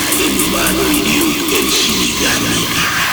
Everyone we knew, and she got me.